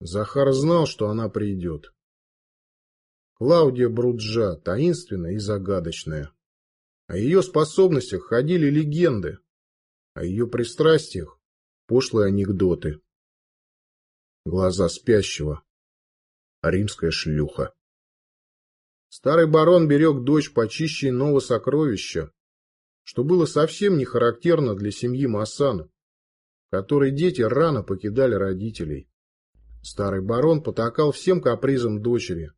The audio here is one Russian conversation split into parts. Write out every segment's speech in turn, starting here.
Захар знал, что она придет. Клаудия Бруджа таинственная и загадочная. О ее способностях ходили легенды, о ее пристрастиях – пошлые анекдоты. Глаза спящего. Римская шлюха. Старый барон берег дочь почище иного сокровища, что было совсем не характерно для семьи Массана, в которой дети рано покидали родителей. Старый барон потакал всем капризам дочери,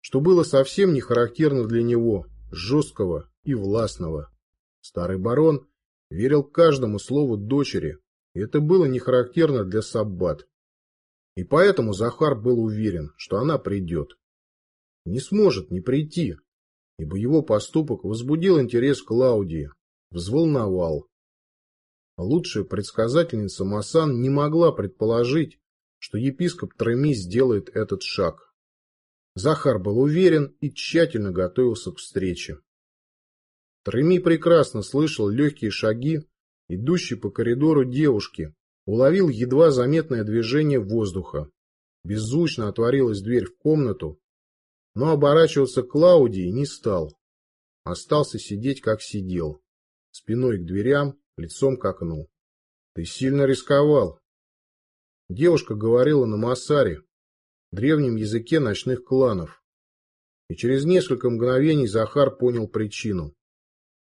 что было совсем не характерно для него, жесткого и властного. Старый барон верил каждому слову дочери, и это было не характерно для Саббат. И поэтому Захар был уверен, что она придет. Не сможет не прийти, ибо его поступок возбудил интерес Клаудии, взволновал. Лучшая предсказательница Масан не могла предположить, что епископ Треми сделает этот шаг. Захар был уверен и тщательно готовился к встрече. Треми прекрасно слышал легкие шаги, идущие по коридору девушки, уловил едва заметное движение воздуха. Беззвучно отворилась дверь в комнату, но оборачиваться Клаудии не стал. Остался сидеть, как сидел, спиной к дверям, лицом к окну. Ты сильно рисковал. Девушка говорила на Массаре, древнем языке ночных кланов. И через несколько мгновений Захар понял причину.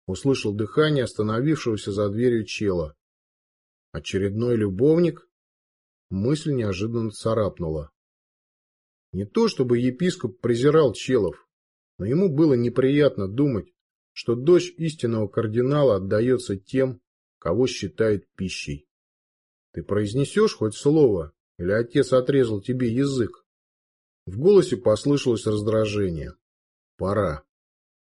Услышал дыхание остановившегося за дверью чела. Очередной любовник? Мысль неожиданно царапнула. Не то чтобы епископ презирал челов, но ему было неприятно думать, что дочь истинного кардинала отдается тем, кого считает пищей. Ты произнесешь хоть слово, или отец отрезал тебе язык? В голосе послышалось раздражение. Пора.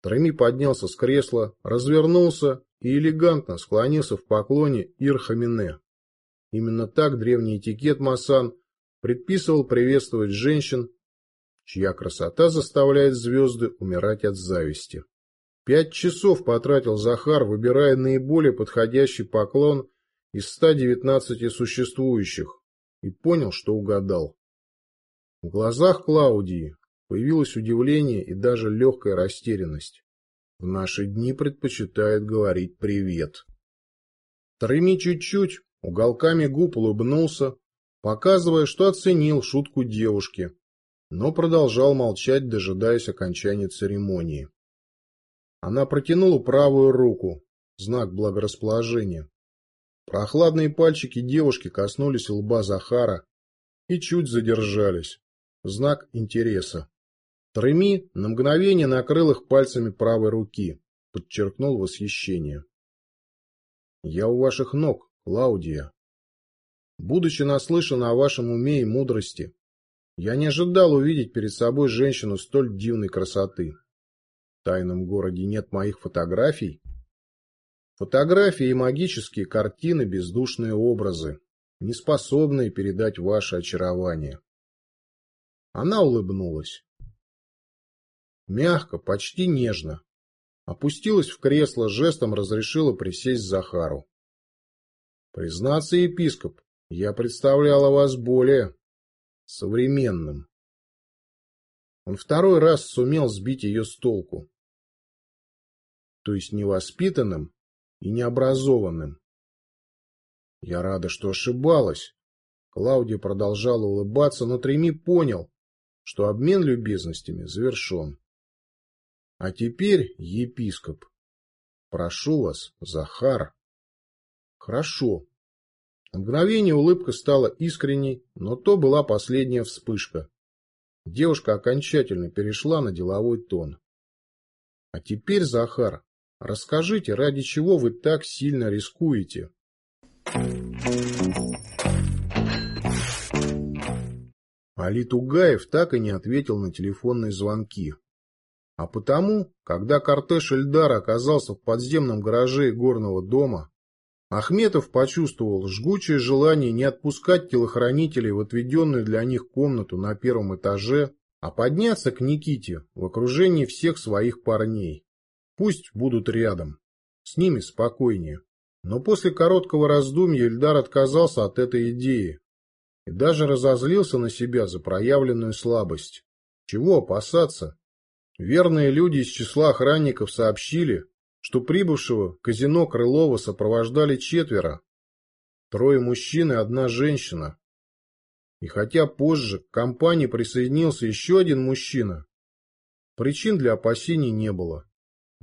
Треми поднялся с кресла, развернулся и элегантно склонился в поклоне Ирхамине. Именно так древний этикет Масан предписывал приветствовать женщин, чья красота заставляет звезды умирать от зависти. Пять часов потратил Захар, выбирая наиболее подходящий поклон из 119 существующих, и понял, что угадал. В глазах Клаудии появилось удивление и даже легкая растерянность. В наши дни предпочитает говорить «привет». Треми чуть-чуть, уголками губ улыбнулся, показывая, что оценил шутку девушки, но продолжал молчать, дожидаясь окончания церемонии. Она протянула правую руку, знак благорасположения. Прохладные пальчики девушки коснулись лба Захара и чуть задержались. Знак интереса. Треми на мгновение накрыл их пальцами правой руки, подчеркнул восхищение. «Я у ваших ног, Клаудия. Будучи наслышан о вашем уме и мудрости, я не ожидал увидеть перед собой женщину столь дивной красоты. В тайном городе нет моих фотографий, Фотографии и магические картины – бездушные образы, не способные передать ваше очарование. Она улыбнулась. Мягко, почти нежно. Опустилась в кресло, жестом разрешила присесть Захару. Признаться, епископ, я представляла вас более современным. Он второй раз сумел сбить ее с толку. То есть невоспитанным, и необразованным. Я рада, что ошибалась. Клаудия продолжала улыбаться, но Треми понял, что обмен любезностями завершен. А теперь, епископ, прошу вас, Захар. Хорошо. На мгновение улыбка стала искренней, но то была последняя вспышка. Девушка окончательно перешла на деловой тон. А теперь, Захар, Расскажите, ради чего вы так сильно рискуете? Али Тугаев так и не ответил на телефонные звонки. А потому, когда кортеж Эльдара оказался в подземном гараже горного дома, Ахметов почувствовал жгучее желание не отпускать телохранителей в отведенную для них комнату на первом этаже, а подняться к Никите в окружении всех своих парней. Пусть будут рядом. С ними спокойнее. Но после короткого раздумья Ильдар отказался от этой идеи. и даже разозлился на себя за проявленную слабость. Чего опасаться? Верные люди из числа охранников сообщили, что прибывшего казино Крылова сопровождали четверо. Трое мужчин и одна женщина. И хотя позже к компании присоединился еще один мужчина, причин для опасений не было.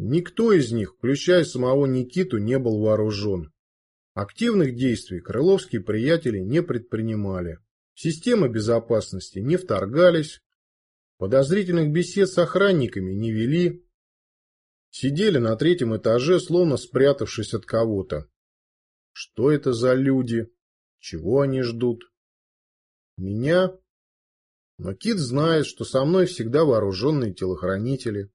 Никто из них, включая самого Никиту, не был вооружен. Активных действий крыловские приятели не предпринимали. Системы безопасности не вторгались, подозрительных бесед с охранниками не вели, сидели на третьем этаже, словно спрятавшись от кого-то. Что это за люди? Чего они ждут? Меня? Но Кит знает, что со мной всегда вооруженные телохранители.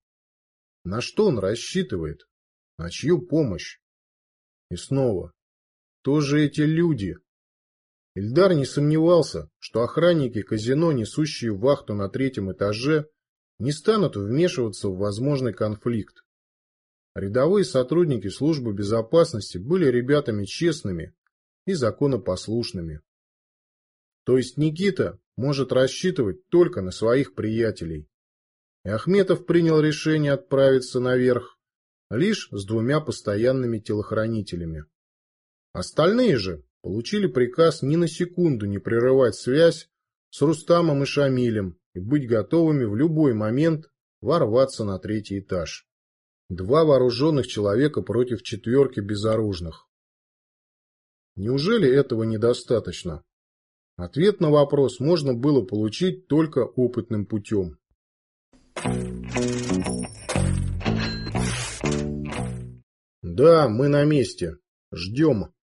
На что он рассчитывает? На чью помощь? И снова. Кто же эти люди? Ильдар не сомневался, что охранники казино, несущие вахту на третьем этаже, не станут вмешиваться в возможный конфликт. Рядовые сотрудники службы безопасности были ребятами честными и законопослушными. То есть Никита может рассчитывать только на своих приятелей. И Ахметов принял решение отправиться наверх лишь с двумя постоянными телохранителями. Остальные же получили приказ ни на секунду не прерывать связь с Рустамом и Шамилем и быть готовыми в любой момент ворваться на третий этаж. Два вооруженных человека против четверки безоружных. Неужели этого недостаточно? Ответ на вопрос можно было получить только опытным путем. Да, мы на месте. Ждем.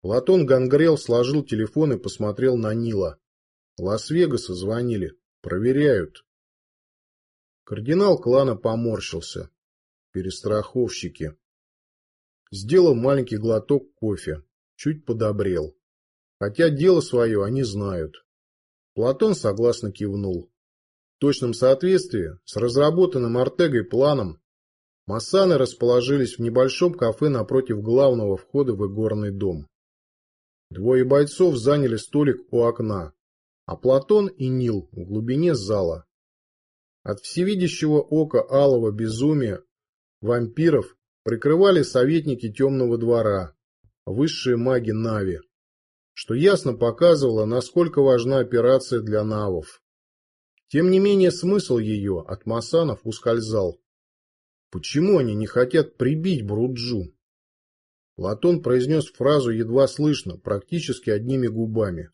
Платон Гангрел сложил телефон и посмотрел на Нила. Лас-Вегаса звонили. Проверяют. Кардинал клана поморщился. Перестраховщики. Сделал маленький глоток кофе. Чуть подобрел. Хотя дело свое они знают. Платон согласно кивнул. В точном соответствии с разработанным Артегой планом Массаны расположились в небольшом кафе напротив главного входа в игорный дом. Двое бойцов заняли столик у окна, а Платон и Нил в глубине зала. От всевидящего ока алого безумия вампиров прикрывали советники темного двора, высшие маги Нави, что ясно показывало, насколько важна операция для навов. Тем не менее смысл ее от масанов ускользал. Почему они не хотят прибить Бруджу? Латон произнес фразу едва слышно, практически одними губами.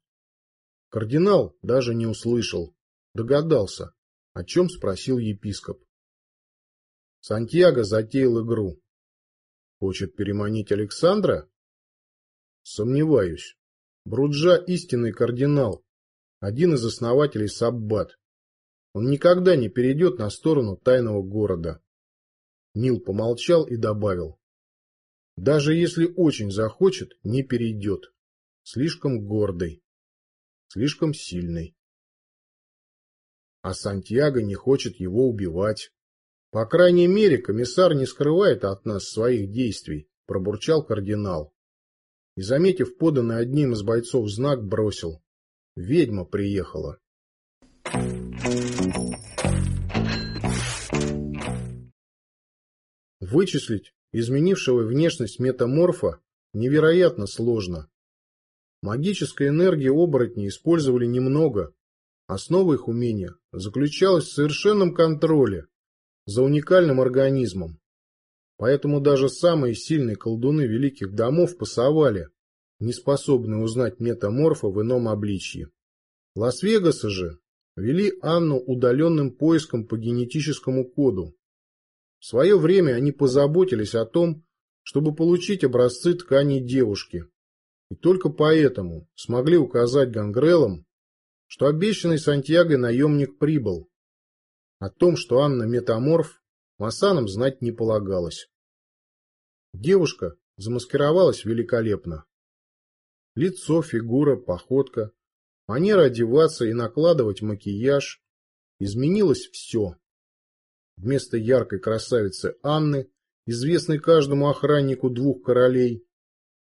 Кардинал даже не услышал, догадался, о чем спросил епископ. Сантьяго затеял игру. Хочет переманить Александра? Сомневаюсь. Бруджа истинный кардинал, один из основателей Саббат. Он никогда не перейдет на сторону тайного города. Нил помолчал и добавил. Даже если очень захочет, не перейдет. Слишком гордый. Слишком сильный. А Сантьяго не хочет его убивать. По крайней мере, комиссар не скрывает от нас своих действий, пробурчал кардинал. И, заметив поданный одним из бойцов знак, бросил. Ведьма приехала. Вычислить изменившего внешность метаморфа, невероятно сложно. Магической энергии оборотни использовали немного. Основа их умения заключалась в совершенном контроле за уникальным организмом. Поэтому даже самые сильные колдуны великих домов пасовали, не способные узнать метаморфа в ином обличье. Лас-Вегасы же вели Анну удаленным поиском по генетическому коду, в свое время они позаботились о том, чтобы получить образцы тканей девушки, и только поэтому смогли указать гангрелам, что обещанный Сантьяго наемник прибыл. О том, что Анна метаморф, Масанам знать не полагалось. Девушка замаскировалась великолепно. Лицо, фигура, походка, манера одеваться и накладывать макияж. Изменилось все. Вместо яркой красавицы Анны, известной каждому охраннику двух королей,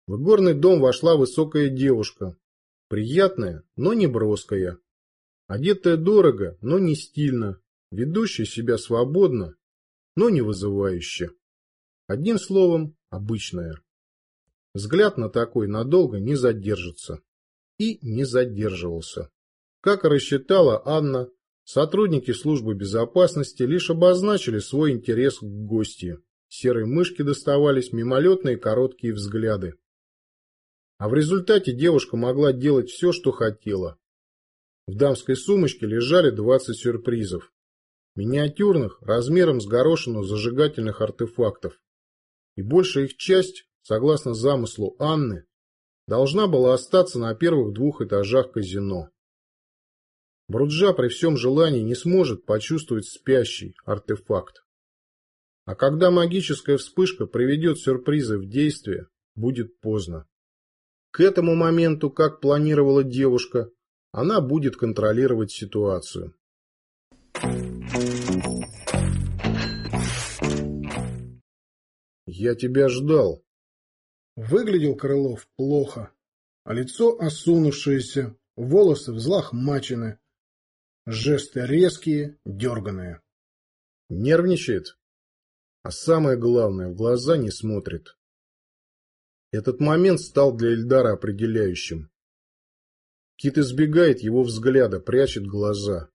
в игорный дом вошла высокая девушка, Приятная, но не броская. Одетая дорого, но не стильно. Ведущая себя свободно, но не вызывающе. Одним словом, обычная. Взгляд на такой надолго не задержится. И не задерживался. Как рассчитала Анна, сотрудники службы безопасности лишь обозначили свой интерес к гостье. Серой мышке доставались мимолетные короткие взгляды. А в результате девушка могла делать все, что хотела. В дамской сумочке лежали 20 сюрпризов. Миниатюрных, размером с горошину зажигательных артефактов. И большая их часть, согласно замыслу Анны, должна была остаться на первых двух этажах казино. Бруджа при всем желании не сможет почувствовать спящий артефакт. А когда магическая вспышка приведет сюрпризы в действие, будет поздно. К этому моменту, как планировала девушка, она будет контролировать ситуацию. «Я тебя ждал». Выглядел Крылов плохо, а лицо осунувшееся, волосы взлохмачены, жесты резкие, дерганые. Нервничает, а самое главное, в глаза не смотрит. Этот момент стал для Эльдара определяющим. Кит избегает его взгляда, прячет глаза.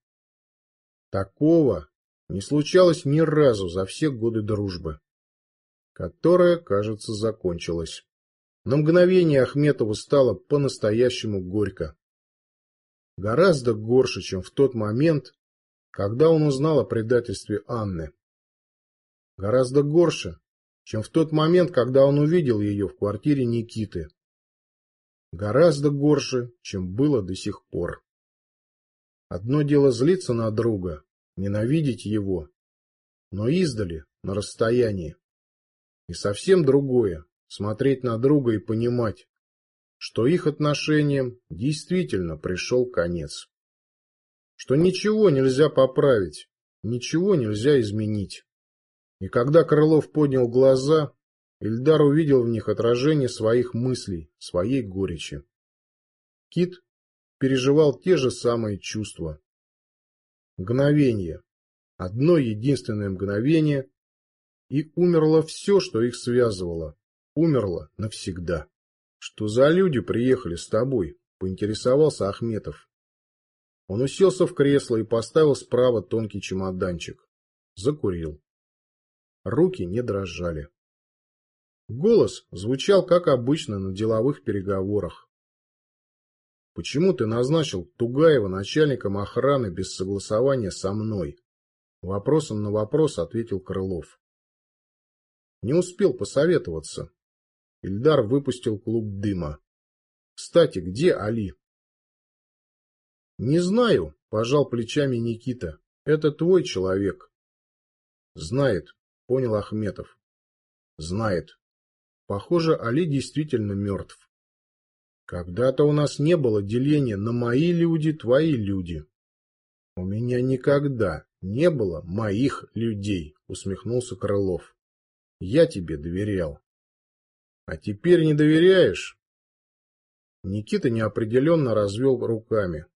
Такого не случалось ни разу за все годы дружбы, которая, кажется, закончилась. На мгновение Ахметову стало по-настоящему горько. Гораздо горше, чем в тот момент, когда он узнал о предательстве Анны. Гораздо горше, чем в тот момент, когда он увидел ее в квартире Никиты. Гораздо горше, чем было до сих пор. Одно дело злиться на друга, ненавидеть его, но издали, на расстоянии. И совсем другое — смотреть на друга и понимать, что их отношениям действительно пришел конец. Что ничего нельзя поправить, ничего нельзя изменить. И когда Крылов поднял глаза, Ильдар увидел в них отражение своих мыслей, своей горечи. Кит переживал те же самые чувства. Мгновение. Одно единственное мгновение, и умерло все, что их связывало. Умерло навсегда. Что за люди приехали с тобой? Поинтересовался Ахметов. Он уселся в кресло и поставил справа тонкий чемоданчик. Закурил. Руки не дрожали. Голос звучал, как обычно, на деловых переговорах. «Почему ты назначил Тугаева начальником охраны без согласования со мной?» Вопросом на вопрос ответил Крылов. Не успел посоветоваться. Ильдар выпустил клуб дыма. «Кстати, где Али?» «Не знаю», — пожал плечами Никита. «Это твой человек». «Знает», понял Ахметов. Знает. Похоже, Али действительно мертв. Когда-то у нас не было деления на мои люди, твои люди. У меня никогда не было моих людей, усмехнулся Крылов. Я тебе доверял. А теперь не доверяешь? Никита неопределенно развел руками.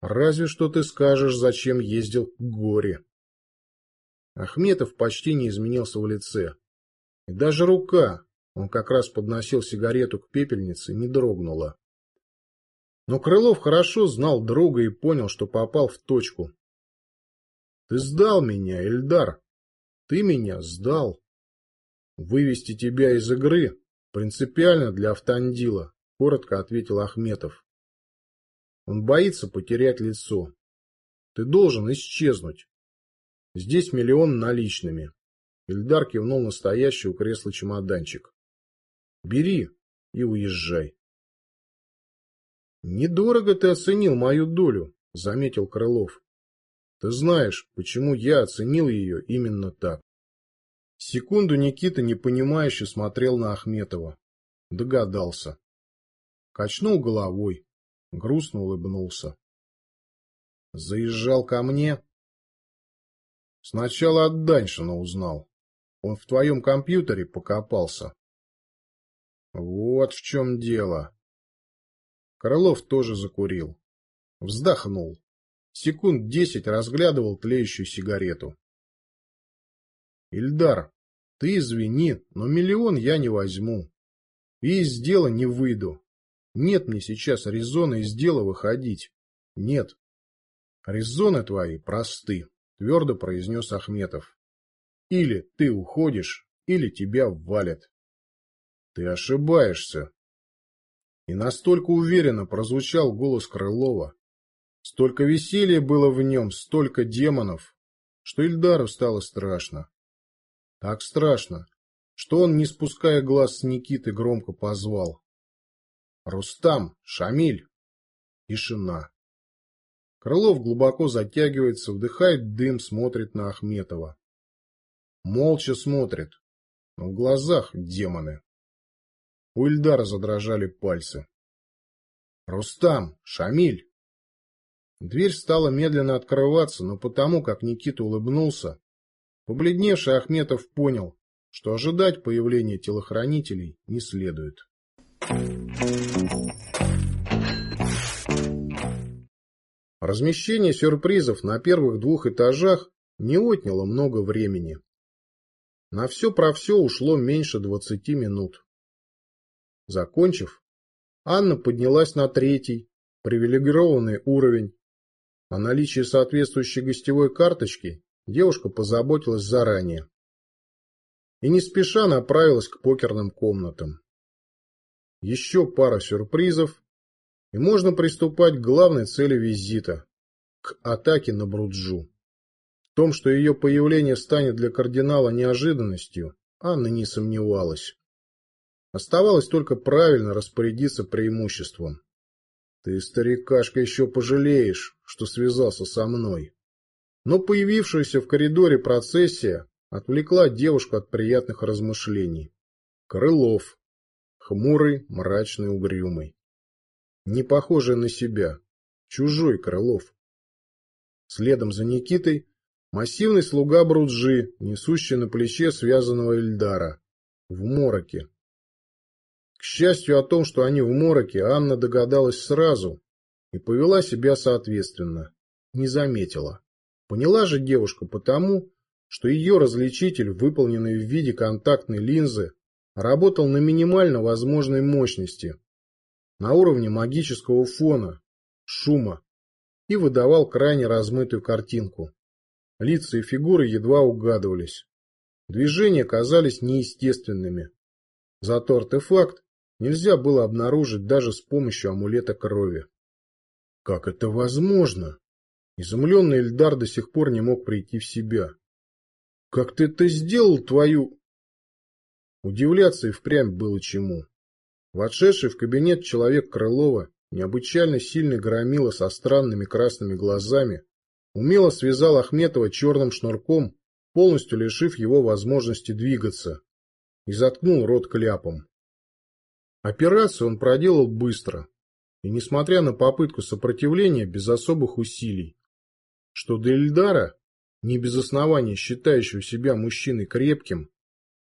Разве что ты скажешь, зачем ездил к горе. Ахметов почти не изменился в лице. И даже рука, он как раз подносил сигарету к пепельнице, не дрогнула. Но Крылов хорошо знал друга и понял, что попал в точку. «Ты сдал меня, Эльдар. Ты меня сдал. Вывести тебя из игры принципиально для Автандила», — коротко ответил Ахметов. «Он боится потерять лицо. Ты должен исчезнуть. Здесь миллион наличными. Ильдар кивнул настоящий у кресла чемоданчик. Бери и уезжай. Недорого ты оценил мою долю, заметил Крылов. Ты знаешь, почему я оценил ее именно так. Секунду Никита непонимающе смотрел на Ахметова. Догадался. Качнул головой, грустно улыбнулся. Заезжал ко мне, Сначала от Даньшина узнал. Он в твоем компьютере покопался. Вот в чем дело. Королов тоже закурил. Вздохнул. Секунд десять разглядывал тлеющую сигарету. Ильдар, ты извини, но миллион я не возьму. И из дела не выйду. Нет мне сейчас резона из дела выходить. Нет. Резоны твои просты, твердо произнес Ахметов. Или ты уходишь, или тебя валят. Ты ошибаешься. И настолько уверенно прозвучал голос Крылова. Столько веселья было в нем, столько демонов, что Ильдару стало страшно. Так страшно, что он, не спуская глаз с Никиты, громко позвал. «Рустам! Шамиль!» Тишина. Крылов глубоко затягивается, вдыхает дым, смотрит на Ахметова. Молча смотрит, но в глазах демоны. У Ильдара задрожали пальцы. «Рустам! Шамиль!» Дверь стала медленно открываться, но потому, как Никита улыбнулся, побледневший Ахметов понял, что ожидать появления телохранителей не следует. Размещение сюрпризов на первых двух этажах не отняло много времени. На все про все ушло меньше двадцати минут. Закончив, Анна поднялась на третий, привилегированный уровень. О наличии соответствующей гостевой карточки девушка позаботилась заранее. И не спеша направилась к покерным комнатам. Еще пара сюрпризов, и можно приступать к главной цели визита – к атаке на Бруджу. В том, что ее появление станет для кардинала неожиданностью, Анна не сомневалась. Оставалось только правильно распорядиться преимуществом. Ты, старикашка, еще пожалеешь, что связался со мной. Но появившаяся в коридоре процессия отвлекла девушку от приятных размышлений. Крылов. Хмурый, мрачный, угрюмый. Не похожий на себя. Чужой Крылов. Следом за Никитой массивный слуга Бруджи, несущий на плече связанного Эльдара. В мороке. К счастью о том, что они в мороке, Анна догадалась сразу и повела себя соответственно. Не заметила. Поняла же девушка потому, что ее различитель, выполненный в виде контактной линзы, работал на минимально возможной мощности, на уровне магического фона, шума, и выдавал крайне размытую картинку. Лица и фигуры едва угадывались. Движения казались неестественными. Зато артефакт нельзя было обнаружить даже с помощью амулета крови. Как это возможно? Изумленный Эльдар до сих пор не мог прийти в себя. Как ты это сделал, твою... Удивляться и впрямь было чему. Вошедший в кабинет человек Крылова, необычайно сильный громила со странными красными глазами, умело связал Ахметова черным шнурком, полностью лишив его возможности двигаться, и заткнул рот кляпом. Операцию он проделал быстро, и, несмотря на попытку сопротивления, без особых усилий. Что до Эльдара, не без основания считающего себя мужчиной крепким,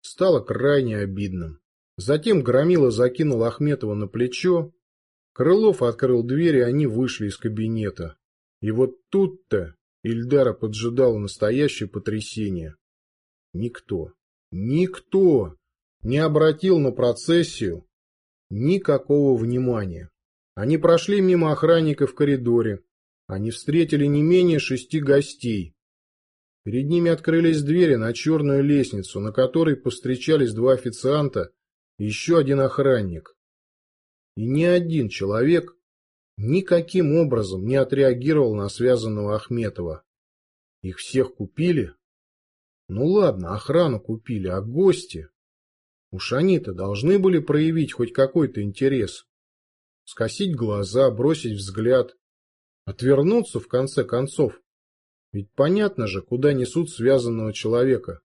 стало крайне обидным. Затем Громила закинул Ахметова на плечо, Крылов открыл дверь, и они вышли из кабинета. И вот тут-то Ильдара поджидало настоящее потрясение. Никто, никто не обратил на процессию никакого внимания. Они прошли мимо охранника в коридоре. Они встретили не менее шести гостей. Перед ними открылись двери на черную лестницу, на которой повстречались два официанта и еще один охранник. И ни один человек никаким образом не отреагировал на связанного Ахметова. Их всех купили? Ну ладно, охрану купили, а гости? Уж они-то должны были проявить хоть какой-то интерес. Скосить глаза, бросить взгляд. Отвернуться, в конце концов. Ведь понятно же, куда несут связанного человека.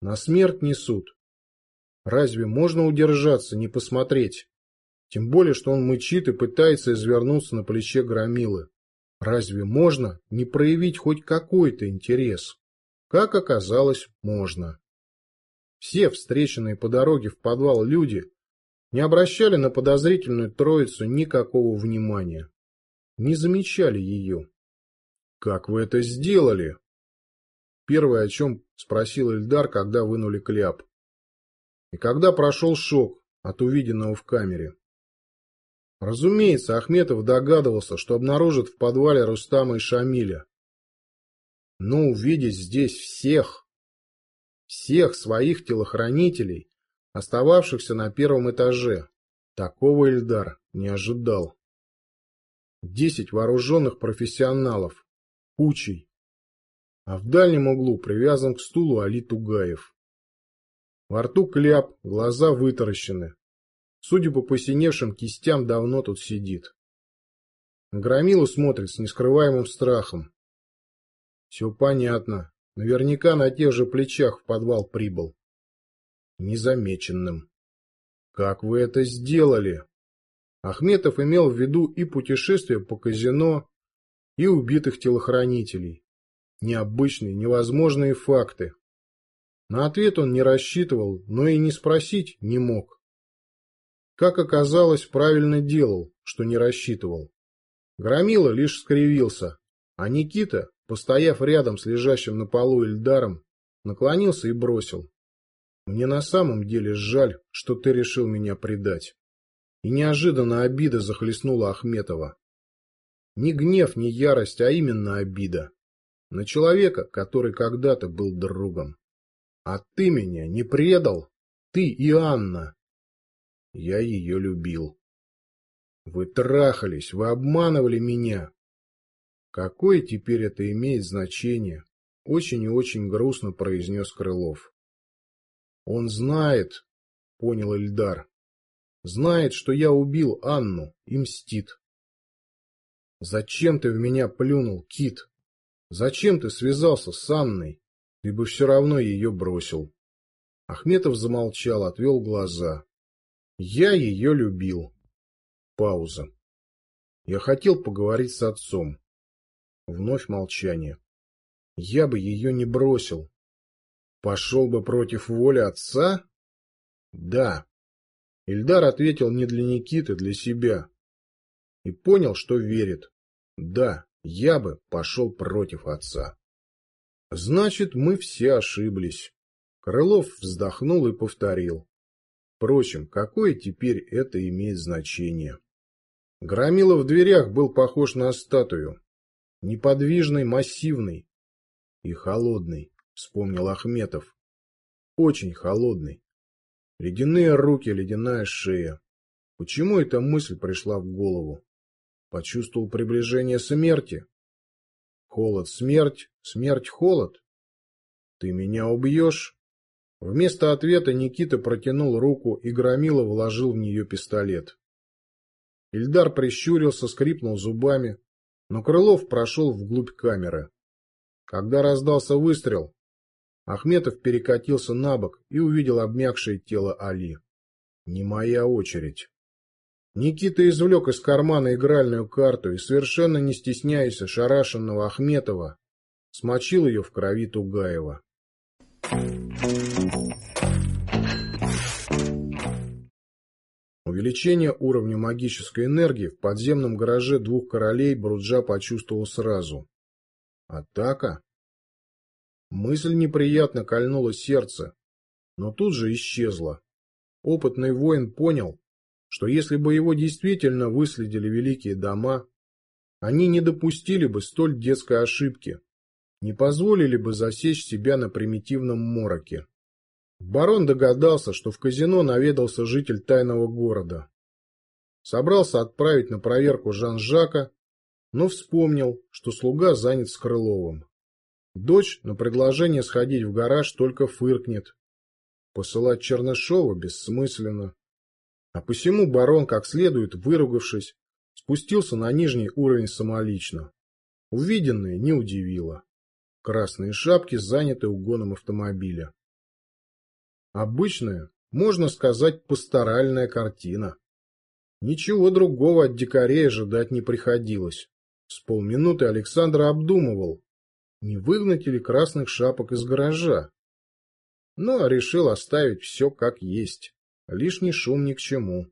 На смерть несут. Разве можно удержаться, не посмотреть? Тем более, что он мычит и пытается извернуться на плече громилы. Разве можно не проявить хоть какой-то интерес? Как оказалось, можно. Все встреченные по дороге в подвал люди не обращали на подозрительную троицу никакого внимания. Не замечали ее. «Как вы это сделали?» Первое, о чем спросил Эльдар, когда вынули кляп. И когда прошел шок от увиденного в камере. Разумеется, Ахметов догадывался, что обнаружит в подвале Рустама и Шамиля. Но увидеть здесь всех, всех своих телохранителей, остававшихся на первом этаже, такого Эльдар не ожидал. Десять вооруженных профессионалов, кучей, а в дальнем углу привязан к стулу Али Тугаев. Во рту кляп, глаза вытаращены. Судя по посиневшим кистям, давно тут сидит. Громилу смотрит с нескрываемым страхом. Все понятно. Наверняка на тех же плечах в подвал прибыл. Незамеченным. Как вы это сделали? Ахметов имел в виду и путешествие по казино, и убитых телохранителей. Необычные, невозможные факты. На ответ он не рассчитывал, но и не спросить не мог. Как оказалось, правильно делал, что не рассчитывал. Громила лишь скривился, а Никита, постояв рядом с лежащим на полу Эльдаром, наклонился и бросил. «Мне на самом деле жаль, что ты решил меня предать». И неожиданно обида захлестнула Ахметова. Не гнев, не ярость, а именно обида. На человека, который когда-то был другом. А ты меня не предал? Ты и Анна. Я ее любил. Вы трахались, вы обманывали меня. Какое теперь это имеет значение? Очень и очень грустно произнес Крылов. Он знает, понял Эльдар. Знает, что я убил Анну и мстит. Зачем ты в меня плюнул, Кит? Зачем ты связался с Анной? Ты бы все равно ее бросил. Ахметов замолчал, отвел глаза. Я ее любил. Пауза. Я хотел поговорить с отцом. Вновь молчание. Я бы ее не бросил. Пошел бы против воли отца? Да. Ильдар ответил не для Никиты, для себя. И понял, что верит. Да, я бы пошел против отца. Значит, мы все ошиблись. Крылов вздохнул и повторил. Впрочем, какое теперь это имеет значение? Громила в дверях был похож на статую. Неподвижный, массивный и холодный, вспомнил Ахметов. Очень холодный. Ледяные руки, ледяная шея. Почему эта мысль пришла в голову? Почувствовал приближение смерти? Холод, смерть, смерть, холод. Ты меня убьешь? Вместо ответа Никита протянул руку и Громила вложил в нее пистолет. Ильдар прищурился, скрипнул зубами, но Крылов прошел вглубь камеры. Когда раздался выстрел, Ахметов перекатился на бок и увидел обмякшее тело Али. Не моя очередь. Никита извлек из кармана игральную карту и, совершенно не стесняясь ошарашенного Ахметова, смочил ее в крови Тугаева. Увеличение уровня магической энергии в подземном гараже двух королей Бруджа почувствовал сразу. Атака? Мысль неприятно кольнула сердце, но тут же исчезла. Опытный воин понял, что если бы его действительно выследили великие дома, они не допустили бы столь детской ошибки, не позволили бы засечь себя на примитивном мороке. Барон догадался, что в казино наведался житель тайного города. Собрался отправить на проверку Жан-Жака, но вспомнил, что слуга занят с Крыловым. Дочь на предложение сходить в гараж только фыркнет. Посылать Чернышова бессмысленно. А посему барон, как следует выругавшись, спустился на нижний уровень самолично. Увиденное не удивило. Красные шапки заняты угоном автомобиля. Обычная, можно сказать, пасторальная картина. Ничего другого от дикарей ожидать не приходилось. С полминуты Александр обдумывал, не выгнать ли красных шапок из гаража. Но решил оставить все как есть. лишний шум ни к чему.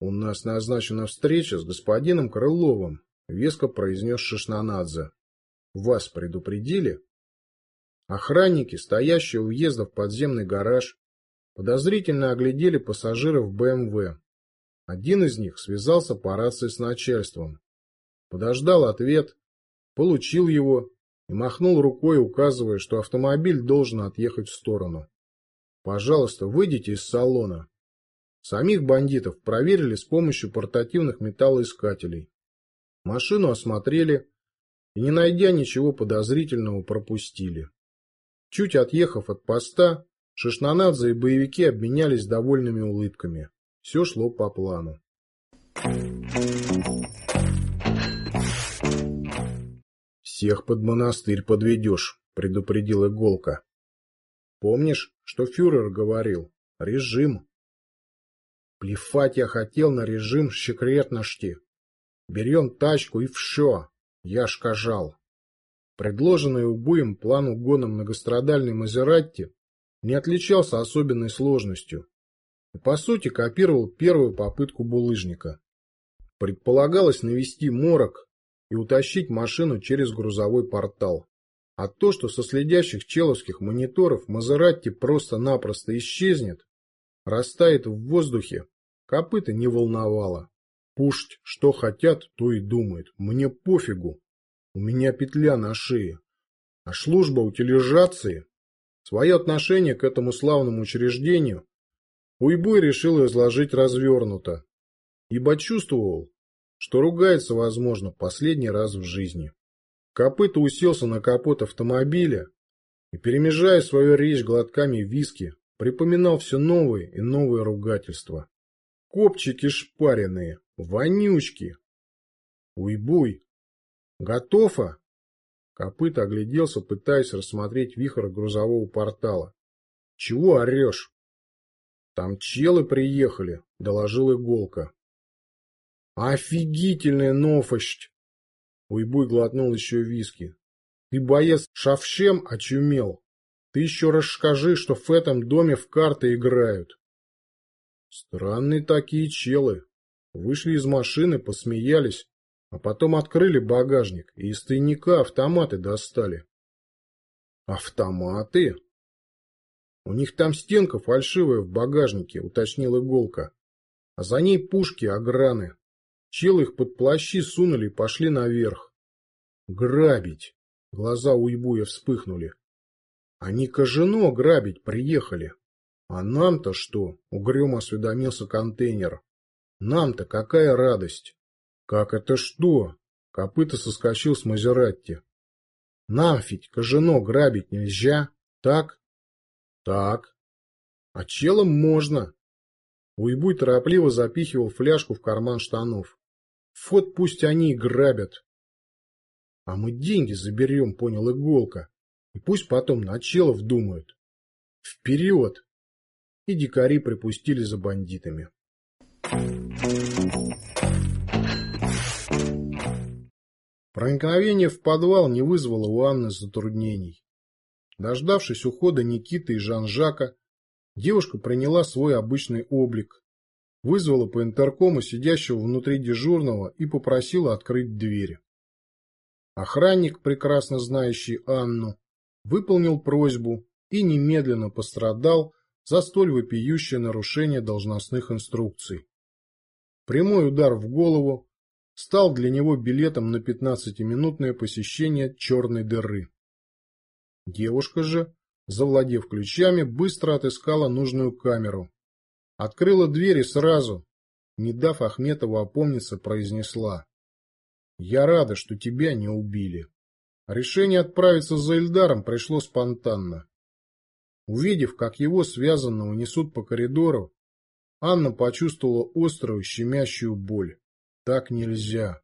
«У нас назначена встреча с господином Крыловым», — веско произнес Шишнанадзе. «Вас предупредили?» Охранники, стоящие у въезда в подземный гараж, подозрительно оглядели пассажиров БМВ. Один из них связался по рации с начальством. Подождал ответ, получил его и махнул рукой, указывая, что автомобиль должен отъехать в сторону. «Пожалуйста, выйдите из салона». Самих бандитов проверили с помощью портативных металлоискателей. Машину осмотрели и, не найдя ничего подозрительного, пропустили. Чуть отъехав от поста, Шишнанадзе и боевики обменялись довольными улыбками. Все шло по плану. «Всех под монастырь подведешь», — предупредил Иголка. «Помнишь, что фюрер говорил? Режим». Плевать я хотел на режим секретности. Берем тачку и все. Я ж кажал. Предложенный Убуем план угона многострадальной Мазератти не отличался особенной сложностью и, по сути, копировал первую попытку булыжника. Предполагалось навести морок и утащить машину через грузовой портал. А то, что со следящих человских мониторов Мазератти просто-напросто исчезнет, растает в воздухе, копыта не волновало. Пусть что хотят, то и думают. Мне пофигу. У меня петля на шее. А служба утилизации, свое отношение к этому славному учреждению, Уйбуй решил изложить развернуто, ибо чувствовал, что ругается, возможно, последний раз в жизни. Копыта уселся на капот автомобиля и, перемежая свою речь глотками виски, припоминал все новые и новые ругательства. Копчики шпаренные, вонючки. Уйбуй. Готово? Копыт огляделся, пытаясь рассмотреть вихрь грузового портала. Чего орешь? Там челы приехали, доложил Иголка. Офигительная новость! Уйбуй глотнул еще виски. Ты, боец, шавшем очумел. Ты еще расскажи, что в этом доме в карты играют. Странные такие челы. Вышли из машины, посмеялись, а потом открыли багажник и из тайника автоматы достали. Автоматы? У них там стенка фальшивая в багажнике, уточнил Иголка. А за ней пушки, ограны. Челы их под плащи сунули и пошли наверх. Грабить. Глаза у Ибуя вспыхнули. Они Кожино грабить приехали. А нам-то что? Угрюмо осведомился контейнер. Нам-то какая радость? Как это что? Копыта соскочил с Мазератти. Нам ведь Кожино грабить нельзя, так? Так. А челом можно. Уйбуй торопливо запихивал фляжку в карман штанов. Вот пусть они и грабят. А мы деньги заберем, понял Иголка. И пусть потом на челов думают. Вперед! и дикари припустили за бандитами. Проникновение в подвал не вызвало у Анны затруднений. Дождавшись ухода Никиты и Жан-Жака, девушка приняла свой обычный облик, вызвала по интеркому сидящего внутри дежурного и попросила открыть дверь. Охранник, прекрасно знающий Анну, выполнил просьбу и немедленно пострадал за столь вопиющее нарушение должностных инструкций. Прямой удар в голову стал для него билетом на 15-минутное посещение черной дыры. Девушка же, завладев ключами, быстро отыскала нужную камеру. Открыла дверь и сразу, не дав Ахметову опомниться, произнесла. «Я рада, что тебя не убили». Решение отправиться за Эльдаром пришло спонтанно. Увидев, как его связанного несут по коридору, Анна почувствовала острую щемящую боль. Так нельзя.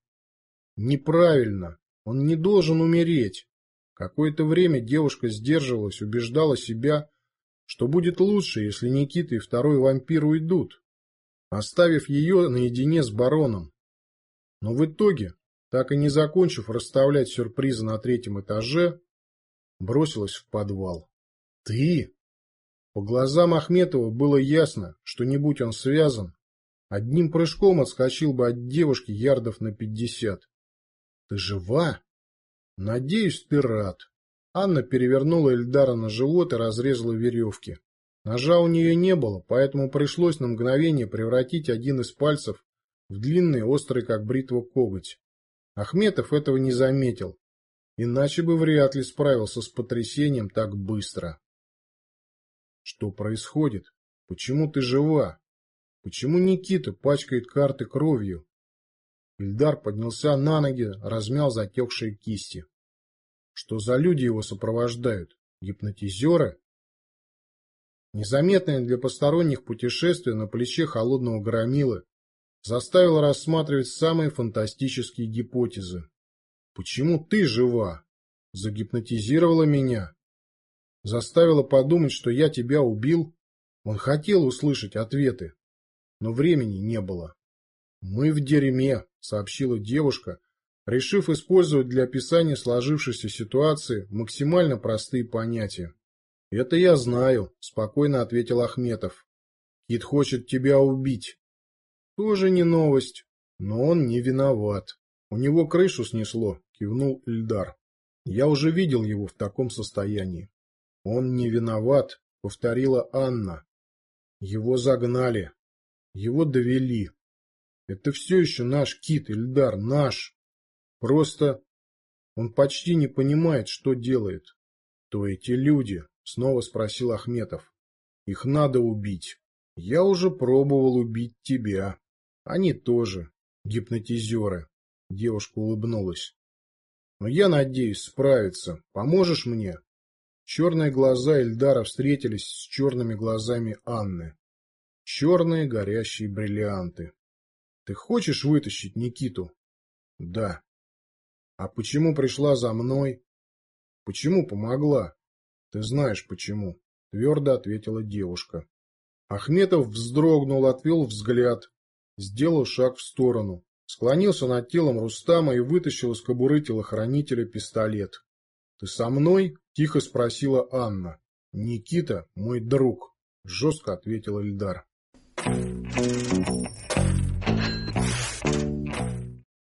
Неправильно. Он не должен умереть. Какое-то время девушка сдерживалась, убеждала себя, что будет лучше, если Никита и второй вампир уйдут, оставив ее наедине с бароном. Но в итоге, так и не закончив расставлять сюрпризы на третьем этаже, Бросилась в подвал. Ты? По глазам Ахметова было ясно, что не будь он связан, одним прыжком отскочил бы от девушки ярдов на пятьдесят. Ты жива? Надеюсь, ты рад. Анна перевернула Эльдара на живот и разрезала веревки. Ножа у нее не было, поэтому пришлось на мгновение превратить один из пальцев в длинный, острый, как бритва, коготь. Ахметов этого не заметил, иначе бы вряд ли справился с потрясением так быстро. Что происходит? Почему ты жива? Почему Никита пачкает карты кровью? Ильдар поднялся на ноги, размял затекшие кисти. Что за люди его сопровождают? Гипнотизеры? Незаметное для посторонних путешествие на плече холодного громилы заставило рассматривать самые фантастические гипотезы. Почему ты жива? Загипнотизировала меня? Заставила подумать, что я тебя убил? Он хотел услышать ответы, но времени не было. «Мы в дерьме», — сообщила девушка, решив использовать для описания сложившейся ситуации максимально простые понятия. «Это я знаю», — спокойно ответил Ахметов. «Кит хочет тебя убить». «Тоже не новость, но он не виноват. У него крышу снесло», — кивнул Ильдар. «Я уже видел его в таком состоянии». «Он не виноват», — повторила Анна. «Его загнали. Его довели. Это все еще наш Кит, Ильдар, наш. Просто он почти не понимает, что делает. То эти люди, Снова спросил Ахметов. Их надо убить. Я уже пробовал убить тебя. Они тоже. Гипнотизеры. Девушка улыбнулась. Но я надеюсь справиться. Поможешь мне? Черные глаза Эльдара встретились с черными глазами Анны. Черные горящие бриллианты. Ты хочешь вытащить Никиту? Да. А почему пришла за мной? Почему помогла? Ты знаешь почему, твердо ответила девушка. Ахметов вздрогнул, отвел взгляд, сделал шаг в сторону, склонился над телом Рустама и вытащил из кобуры телохранителя пистолет. «Ты со мной?» – тихо спросила Анна. «Никита – мой друг», – жестко ответил Эльдар. Thank you.